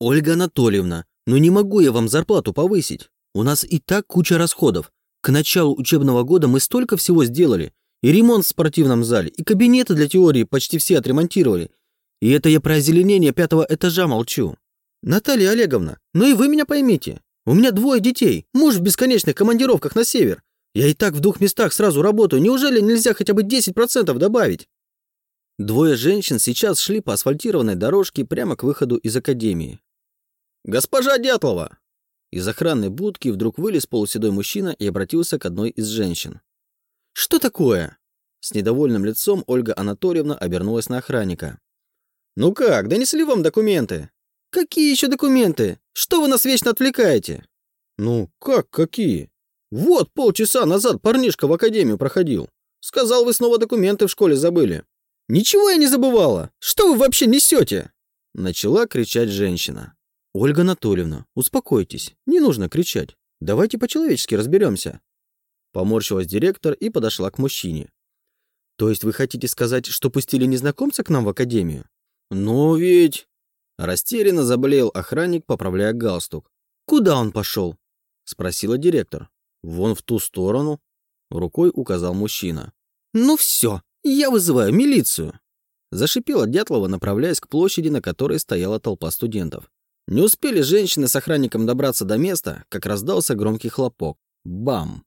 Ольга Анатольевна, ну не могу я вам зарплату повысить. У нас и так куча расходов. К началу учебного года мы столько всего сделали. И ремонт в спортивном зале, и кабинеты для теории почти все отремонтировали. И это я про озеленение пятого этажа молчу. Наталья Олеговна, ну и вы меня поймите. У меня двое детей, муж в бесконечных командировках на север. Я и так в двух местах сразу работаю. Неужели нельзя хотя бы 10% добавить? Двое женщин сейчас шли по асфальтированной дорожке прямо к выходу из академии. «Госпожа Дятлова!» Из охранной будки вдруг вылез полуседой мужчина и обратился к одной из женщин. «Что такое?» С недовольным лицом Ольга Анатольевна обернулась на охранника. «Ну как, донесли вам документы?» «Какие еще документы? Что вы нас вечно отвлекаете?» «Ну, как какие?» «Вот полчаса назад парнишка в академию проходил. Сказал, вы снова документы в школе забыли». «Ничего я не забывала! Что вы вообще несете?» Начала кричать женщина. «Ольга Анатольевна, успокойтесь, не нужно кричать. Давайте по-человечески разберемся. Поморщилась директор и подошла к мужчине. То есть вы хотите сказать, что пустили незнакомца к нам в академию? Ну ведь... Растерянно заболел охранник, поправляя галстук. Куда он пошел? Спросила директор. Вон в ту сторону. Рукой указал мужчина. Ну все, я вызываю милицию. Зашипела Дятлова, направляясь к площади, на которой стояла толпа студентов. Не успели женщины с охранником добраться до места, как раздался громкий хлопок. Бам!